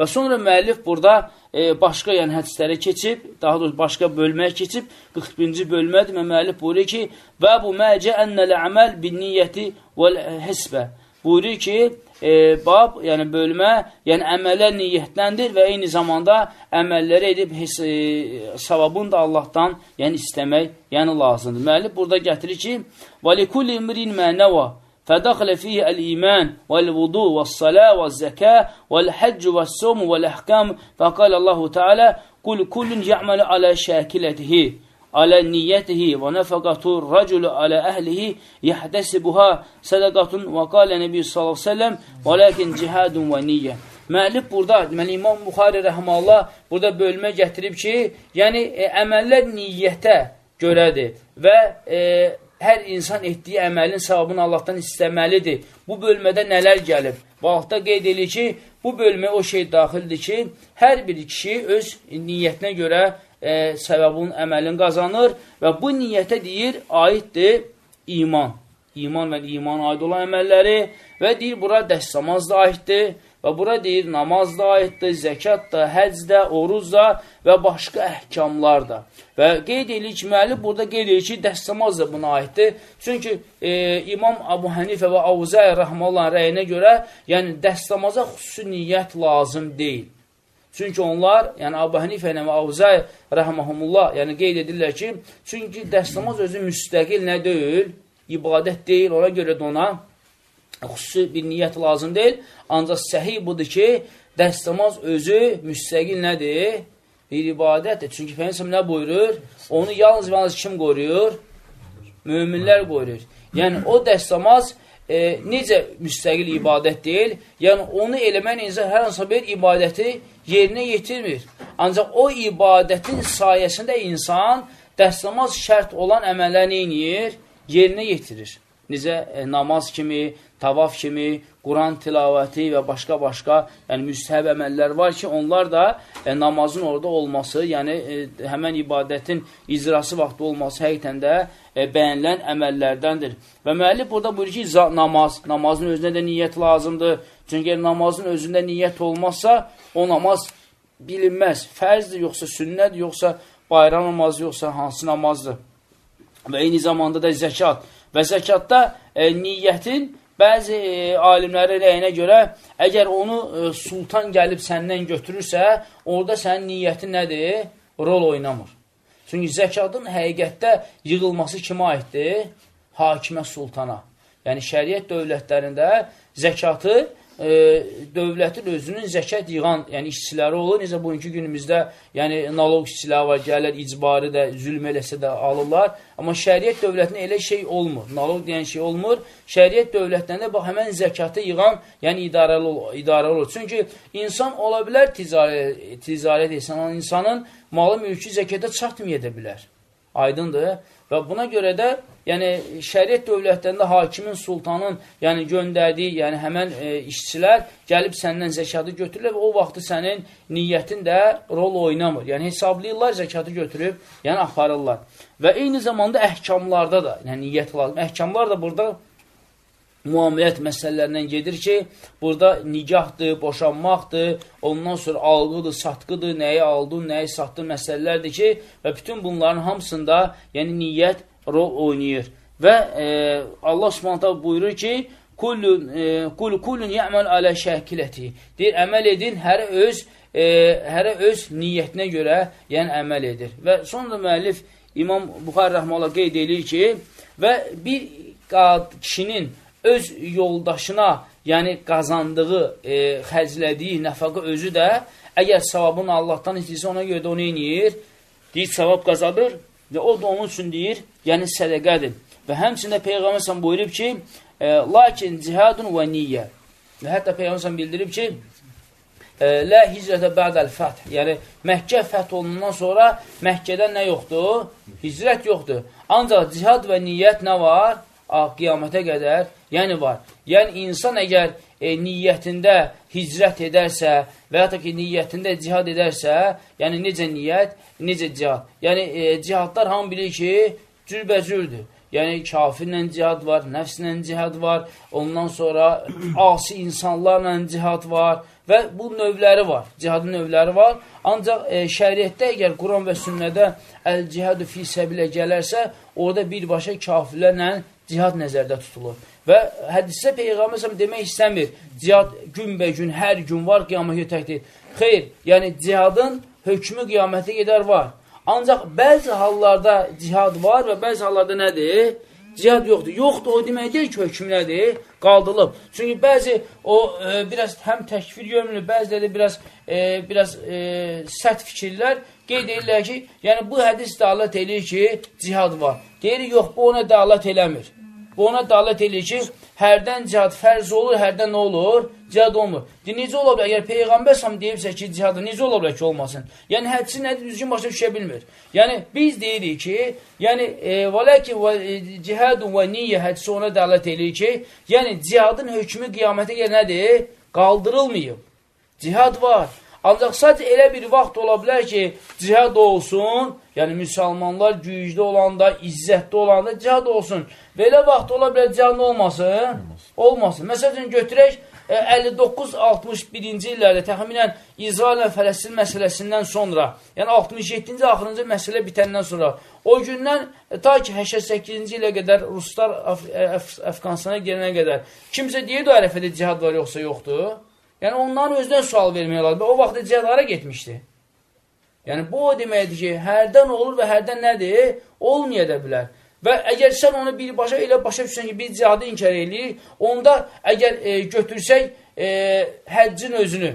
Və sonra müəllif burada e, başqa yəni hədislərə keçib, daha doğrusu başqa bölməyə keçib, 41-ci bölmədir və müəllif buyurur ki, və bu məcə ennəl əməl bin niyyəti vəl hesbə. Buyurur ki, e, bab, yəni bölmə, yəni əməllər niyyətləndir və eyni zamanda əməlləri edib hes, e, savabını da Allahdan yəni istəmək yəni lazımdır. Müəllif burada gətirir ki, və likulli imrin mənəvə فدخل فيه الإيمان والوضوء والصلاة والزكاة والحج والصوم والأحكام. فقال الله تعالى قل كل يعمل على شاكلته على نيته ونفقة الرجل على أهله يحتسبها صدقة. وقال النبي صلى الله عليه وسلم ولكن جهاد ونية. Müəllif burada, deməli İmam Buxari rəhməllah burada bölmə gətirib ki, yəni e, əməllər niyyətə görədir və hər insan etdiyi əməlin savabını Allahdan istəməlidir. Bu bölmədə nələr gəlib? Vaxtda qeyd edir ki, bu bölməyə o şey daxildir ki, hər bir kişi öz niyyətinə görə e, səbəbun, əməlin qazanır və bu niyyətə deyir, aiddir iman. İman və iman aid olan əməlləri və deyir, bura dəstəmaz da aiddir Və bura deyir, namaz da aiddir, zəkat da, həc də, oruz da və başqa əhkamlar da. Və qeyd edir ki, müəllif burada qeyd edir ki, dəstəmaz da buna aiddir. Çünki e, İmam Abu Hənifə və Avuzəy Rəhməllahın rəyinə görə, yəni dəstəmaza xüsusi niyyət lazım deyil. Çünki onlar, yəni Abu Hənifə və Avuzəy Rəhməhumullah, yəni qeyd edirlər ki, çünki dəstəmaz özü müstəqil nə deyil, ibadət deyil, ona görə də ona xüsusi bir niyyət lazım deyil. Ancaq səhih budur ki, dəstəmaz özü müstəqil nədir? Bir ibadətdir. Çünki Peygəmbər nə buyurur? Onu yalnız və yalnız kim qoruyur? Möminlər qoruyur. Yəni o dəstəmaz e, necə müstəqil ibadət deyil? Yəni onu eləmən insan hər hansı bir ibadəti yerinə yetirmir. Ancaq o ibadətin sayəsində insan dəstəmaz şərt olan əməlləri neyinir? Yerinə yetirir. Necə e, namaz kimi, tavaf kimi, Quran tilavəti və başqa-başqa yəni müstəhəb əməllər var ki, onlar da e, namazın orada olması, yəni e, həmən ibadətin icrası vaxtı olması həqiqətən də e, bəyənilən əməllərdəndir. Və müəllif burada buyurur ki, namaz, namazın özünə də niyyət lazımdır. Çünki namazın özündə niyyət olmazsa, o namaz bilinməz. Fərzdir, yoxsa sünnədir, yoxsa bayram namazı, yoxsa hansı namazdır. Və eyni zamanda da zəkat. Və zəkatda e, niyyətin Bəzi e, alimlərin rəyinə görə, əgər onu e, sultan gəlib səndən götürürsə, orada sənin niyyətin nədir? Rol oynamır. Çünki zəkatın həqiqətdə yığılması kimə aiddir? Hakimə sultana. Yəni, şəriət dövlətlərində zəkatı e, dövlətin özünün zəkat yığan, yəni işçiləri olur. Necə bugünkü günümüzdə, yəni naloq işçiləri var, gəlirlər icbari də, zülm eləsə də alırlar. Amma şəriət dövlətində elə şey olmur. Naloq deyən şey olmur. Şəriət dövlətlərində bax, həmən zəkatı yığan, yəni idarəli, idarəli olur. Çünki insan ola bilər ticarət, ticarət etsən, insanın malı mülkü zəkata çatmaya da bilər. Aydındır. Və buna görə də, yəni şəriət dövlətlərində hakimin, sultanın, yəni göndərdiyi, yəni həmən e, işçilər gəlib səndən zəkatı götürürlər və o vaxtı sənin niyyətin də rol oynamır. Yəni hesablayırlar, zəkatı götürüb, yəni aparırlar. Və eyni zamanda əhkamlarda da, yəni niyyət lazım. Əhkamlar da burada muamilət məsələlərindən gedir ki, burada nigahdır, boşanmaqdır, ondan sonra alqıdır, satqıdır, nəyi aldın, nəyi satdın məsələlərdir ki, və bütün bunların hamısında yəni niyyət rol oynayır. Və e, Allah Subhanahu buyurur ki, kullun e, kul kullun ya'mal ala şakiləti. Deyir, əməl edin, hərə öz e, hərə öz niyyətinə görə, yəni əməl edir. Və sonra müəllif İmam Buxari rəhməhullah qeyd edir ki, və bir qad, kişinin öz yoldaşına, yəni qazandığı, e, xərclədiyi nəfəqə özü də, əgər savabını Allahdan istəyirsə, ona görə də onu eləyir, deyir, savab qazanır və o da onun üçün deyir, yəni sədəqədir. Və həmçində Peyğəmbər sən buyurub ki, e, lakin cihadun və niyyə. Və hətta Peyğəmbər sən bildirib ki, e, Lə hicrətə bədəl fəth. Yəni, Məkkə fəth olundan sonra Məkkədən nə yoxdur? Hicrət yoxdur. Ancaq cihad və niyyət nə var? Qiyamətə qədər, yəni var. Yəni insan əgər e, niyyətində hicrət edərsə və ya da ki, niyyətində cihad edərsə, yəni necə niyyət, necə cihad. Yəni e, cihadlar hamı bilir ki, cürbəcürdür. Yəni kafirlə cihad var, nəfslə cihad var, ondan sonra asi insanlarla cihad var və bu növləri var, cihadın növləri var. Ancaq e, şəriətdə əgər Quran və sünnədə əl-cihadu fi səbilə gələrsə, orada birbaşa kafirlərlə cihad nəzərdə tutulur. Və hədisdə Peyğəmbər demək istəmir, cihad günbə-gün, hər gün var, qiyamətə təkdir. Xeyr, yəni cihadın hökmü qiyamətə gedər var. Ancaq bəzi hallarda cihad var və bəzi hallarda nədir? Cihad yoxdur. Yoxdur, o demək deyil ki, hökm nədir? Qaldılıb. Çünki bəzi o e, biraz həm təkfir görmülür, bəziləri biraz e, biraz e, sərt fikirlər qeyd edirlər ki, yəni bu hədis dəlalət eləyir ki, cihad var. Deyir, yox, bu ona dəlalət eləmir. Bu ona dəlalət eləyir ki, hərdən cihad fərz olur, hərdən nə olur? Cihad olmur. De, necə ola bilər? Əgər Peyğəmbər sam deyibsə ki, cihadı necə ola bilər ki, olmasın? Yəni, hədisi nədir? Düzgün başa düşə bilmir. Yəni, biz deyirik ki, yəni, e, vələki və, e, cihadu və niyyə hədisi ona dəlalət eləyir ki, yəni, cihadın hökmü qiyamətə gəl nədir? Qaldırılmayıb. Cihad var. Ancaq sadəcə elə bir vaxt ola bilər ki, cihad olsun, yəni müsəlmanlar güclü olanda, izzətli olanda cihad olsun. Belə vaxt ola bilər cihad olmasın? Olmasın. Məsələn, götürək, 59-61-ci illərdə təxminən İsrail və Fələstin məsələsindən sonra, yəni 67-ci axırıncı məsələ bitəndən sonra, o gündən e, ta ki 88-ci ilə qədər Ruslar Əf Əf Əfqanistana gələnə qədər kimsə deyirdi o ərəfədə cihad var yoxsa yoxdur? Yəni, onların özdən sual vermək lazım. O vaxtda cihadlara getmişdi. Yəni, bu o deməkdir ki, hərdən olur və hərdən nədir? Olmaya da bilər. Və əgər sən onu birbaşa elə başa düşsən ki, biz cihadı inkar edirik, onda əgər e, götürsək e, həccin özünü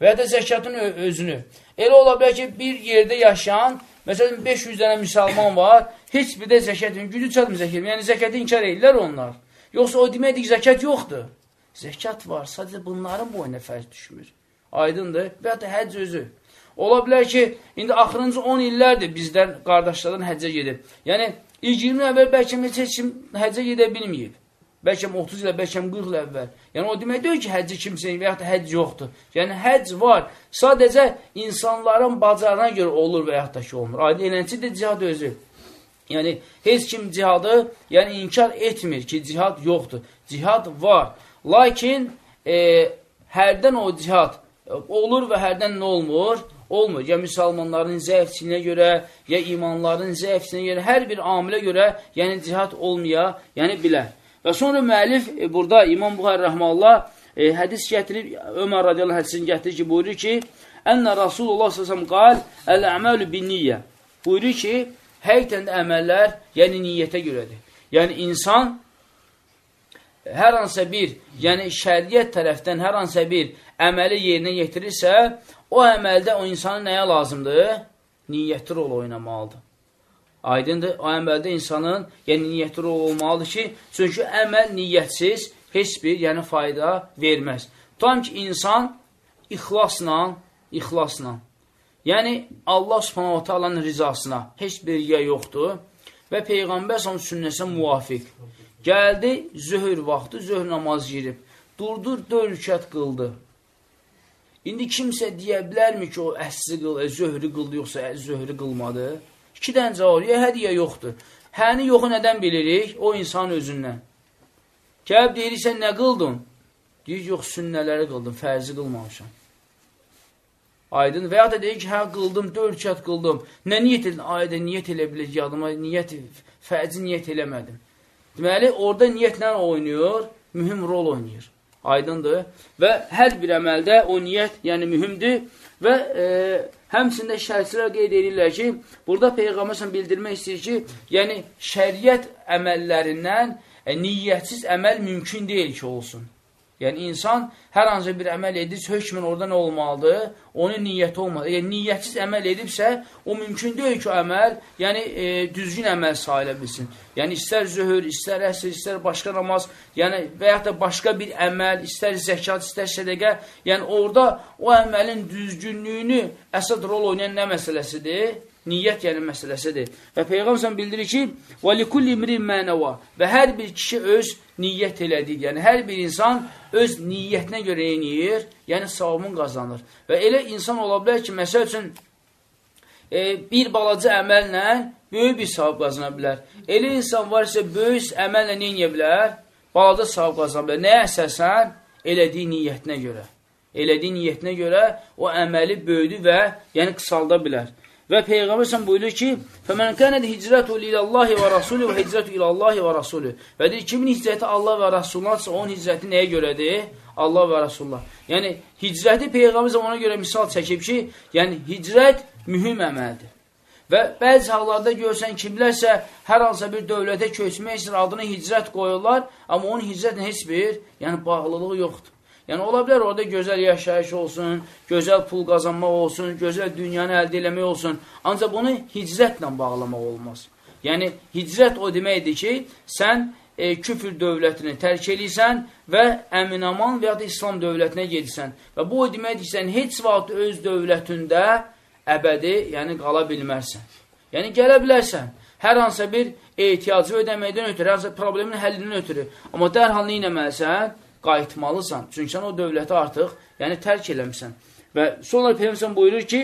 və ya da zəkatın özünü, elə ola bilər ki, bir yerdə yaşayan, məsələn, 500 dənə müsəlman var, heç bir də zəkatın gücü çatmır zəkat, yəni zəkatı inkar edirlər onlar. Yoxsa o deməkdir ki, zəkat yoxdur. Zəkat var, sadəcə bunların boyuna fərz düşmür. Aydındır? Və da həcc özü. Ola bilər ki, indi axırıncı 10 illərdir bizdən, qardaşlardan həccə gedib. Yəni, ilk 20 əvvəl bəlkə heç kim həccə gedə bilməyib. Bəlkə 30 ilə, bəlkə 40 il əvvəl. Yəni, o demək deyil ki, həcci kimsə və ya da həcc yoxdur. Yəni, həcc var. Sadəcə insanların bacarına görə olur və ya da ki, olmur. Aydın elənçi də cihad özü. Yəni, heç kim cihadı yəni, inkar etmir ki, cihad yoxdur. Cihad var. Lakin e, hərdən o cihad olur və hərdən nə olmur? Olmur. Ya müsəlmanların zəifçiliyinə görə, ya imanların zəifçiliyinə görə, hər bir amilə görə, yəni cihad olmaya, yəni bilər. Və sonra müəllif e, burada İmam Buxar Rəhmallah e, hədis gətirib, Ömər radiyallahu hədisini gətirir ki, buyurur ki, Ənə Rasulullah s.ə.v qal, Əl-əməlu bin niyyə. Buyurur ki, həqiqətən də əməllər, yəni niyyətə görədir. Yəni insan hər hansısa bir, yəni şəriət tərəfdən hər hansısa bir əməli yerinə yetirirsə, o əməldə o insanın nəyə lazımdır? Niyyətli rol oynamalıdır. Aydındır, o əməldə insanın yəni niyyətli rol olmalıdır ki, çünki əməl niyyətsiz heç bir yəni fayda verməz. Tam ki, insan ixlasla, ixlasla, yəni Allah subhanahu ta'alanın rizasına heç bir yer yoxdur və Peyğəmbər sünnəsə müvafiq. Gəldi zöhr vaxtı, zöhr namaz girib. Durdur, dörd rükət qıldı. İndi kimsə deyə bilərmi ki, o əsri qıl, e, zöhrü qıldı, yoxsa ə, zöhrü qılmadı? İki dənə cavab, ya hədiyə yoxdur. Həni yoxu nədən bilirik? O insan özündən. Gəlib deyirsən, nə qıldın? Deyir, yox, sünnələri qıldım, fərzi qılmamışam. Aydın və ya da deyir ki, hə, qıldım, dörd rükət qıldım. Nə niyyət edin? Ayda niyyət elə bilir, yadıma niyyət, fərzi niyyət eləmədim. Deməli, orada niyyətlə oynayır, mühüm rol oynayır. Aydındır. Və hər bir əməldə o niyyət, yəni mühümdür və e, həmsində şərçilər qeyd edirlər ki, burada Peyğəmbər bildirmək istəyir ki, yəni şəriət əməllərindən e, niyyətsiz əməl mümkün deyil ki, olsun. Yəni, insan hər hansı bir əməl edirsə, hökmən orada nə olmalıdır? Onun niyyəti olmalıdır. Yəni, niyyətsiz əməl edibsə, o mümkün deyil ki, əməl, yəni, e, düzgün əməl sahilə bilsin. Yəni, istər zöhür, istər əsr, istər başqa namaz, yəni, və yaxud da başqa bir əməl, istər zəkat, istər sədəqə, yəni, orada o əməlin düzgünlüyünü əsad rol oynayan nə məsələsidir? Niyyət yəni məsələsidir. Və Peyğəmbər bildirir ki, "Və likulli imrin mənəva" və hər bir kişi öz niyyət elədik. Yəni hər bir insan öz niyyətinə görə eləyir, yəni savabını qazanır. Və elə insan ola bilər ki, məsəl üçün e, bir balaca əməllə böyük bir savab qazana bilər. Elə insan var isə böyük əməllə nə edə bilər? Balaca savab qazana bilər. Nəyə əsasən? Elədiyi niyyətinə görə. elədiyi niyyətinə görə o əməli böyüdü və yəni qısalda bilər. Və Peyğəmbər sən buyurur ki, "Fəmən kənəd hicrətu ilallahi və rasulü və hicrətu ilallahi və rasulü." Və deyir, kimin hicrəti Allah və Rəsulundansa, onun hicrəti nəyə görədir? Allah və Rasulullah. Yəni hicrəti Peyğəmbər ona görə misal çəkib ki, yəni hicrət mühüm əməldir. Və bəzi hallarda görsən kimlərsə hər hansısa bir dövlətə köçmək üçün adına hicrət qoyurlar, amma onun hicrətlə heç bir yəni bağlılığı yoxdur. Yəni, ola bilər orada gözəl yaşayış olsun, gözəl pul qazanmaq olsun, gözəl dünyanı əldə eləmək olsun. Ancaq bunu hicrətlə bağlamaq olmaz. Yəni, hicrət o deməkdir ki, sən e, küfür dövlətini tərk eləyirsən və əminaman və ya da İslam dövlətinə gedirsən. Və bu o deməkdir ki, sən heç vaxt öz dövlətində əbədi, yəni qala bilmərsən. Yəni, gələ bilərsən hər hansısa bir ehtiyacı ödəməkdən ötürü, hər hansısa problemin həllindən ötürü. Amma dərhal nə eləməlisən? Qayıtmalısan. Çünki sən o dövləti artıq yəni tərk eləmirsən. Və sonra Peyğəmbər buyurur ki,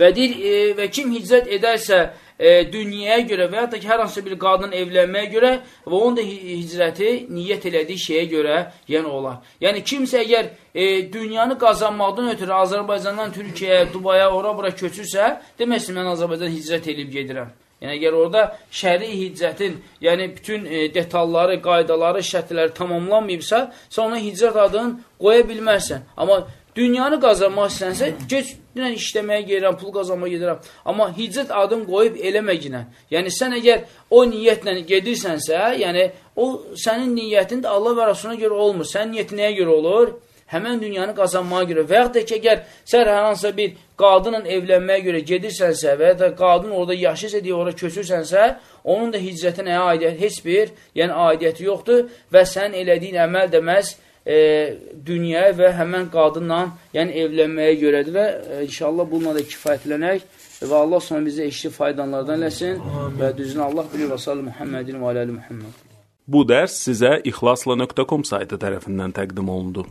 və deyir, e, və kim hicrət edərsə e, dünyaya görə və ya da ki, hər hansı bir qadın evlənməyə görə və onun da hicrəti niyyət elədiyi şeyə görə yəni olar. Yəni, kimsə əgər e, dünyanı qazanmaqdan ötürü Azərbaycandan Türkiyəyə, Dubaya, ora-bura köçürsə, deməsin, mən Azərbaycan hicrət edib gedirəm. Yəni, əgər orada şəri hicrətin, yəni bütün e, detalları, qaydaları, şərtləri tamamlanmayıbsa, sən ona hicrət adını qoya bilmərsən. Amma dünyanı qazanmaq istənsə, geç dünən işləməyə gedirəm, pul qazanmağa gedirəm. Amma hicrət adını qoyub eləməginə. Yəni, sən əgər o niyyətlə gedirsənsə, yəni o sənin niyyətin də Allah və Rasuluna görə olmur. Sənin niyyətin nəyə görə olur? Həmən dünyanı qazanmağa görə və yaxud da ki, əgər sən hər hansısa bir qadınla evlənməyə görə gedirsənsə və ya da qadın orada yaşayırsa deyə ora köçürsənsə, onun da hicrətə nəyə aidiyyət? Heç bir, yəni aidiyyəti yoxdur və sən elədiyin əməl deməz e, dünyaya və həmən qadınla yəni evlənməyə görədir və e, inşallah bununla da kifayətlənək və Allah sonra bizə eşli faydanlardan eləsin və düzünə Allah bilir və sallı Muhammedin və aləli Muhammed. Bu dərs sizə ixlasla.com saytı tərəfindən təqdim olundu.